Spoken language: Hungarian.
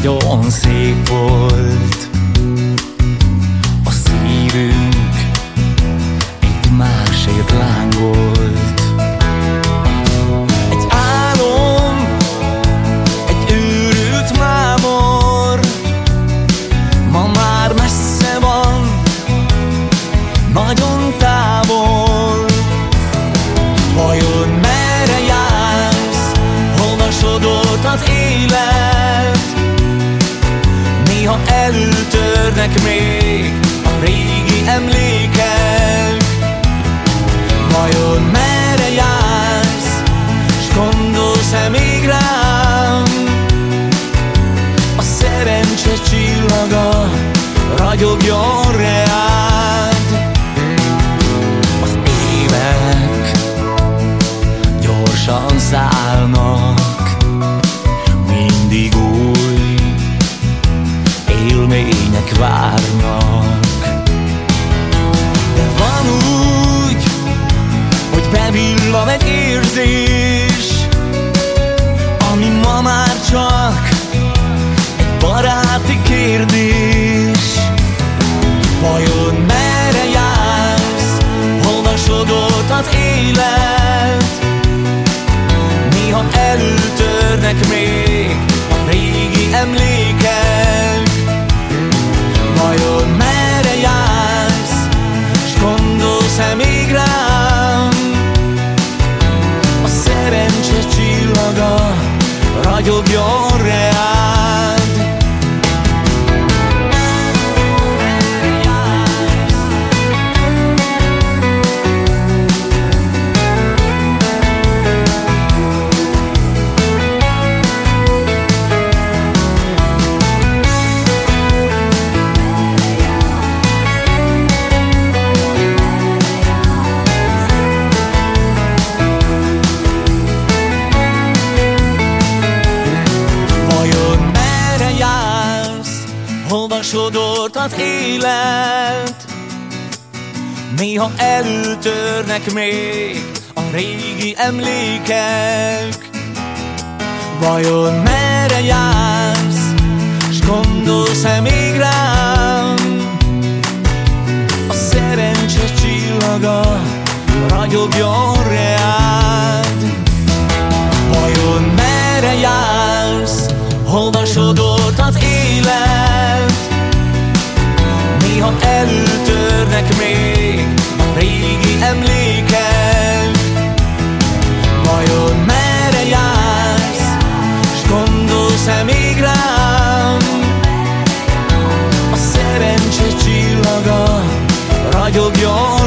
nagyon szép volt. A szívünk egy másért lángolt. Egy álom, egy őrült mámor. Ma már messze van, nagyon távol eltörnek még a régi emlékek. Vajon merre jársz, s gondolsz-e még rám? A szerencse csillaga ragyogjon reád. Az évek gyorsan szállnak Mindig új élmények várnak. De van úgy, hogy bevillan egy érzés Ami ma már csak egy baráti kérdés. Vajon merre jársz, hova sodort az élet? Néha eltörnek még a régi emlékek sodort az élet? Néha eltörnek még a régi emlékek Vajon merre jársz, s gondolsz-e még rám? A szerencse csillaga ragyogjon reád Vajon merre jársz, hova sodort az élet? Néha eltörnek még a régi emlékek Vajon merre jársz, s gondolsz-e még rám? A szerencse csillaga ragyogjon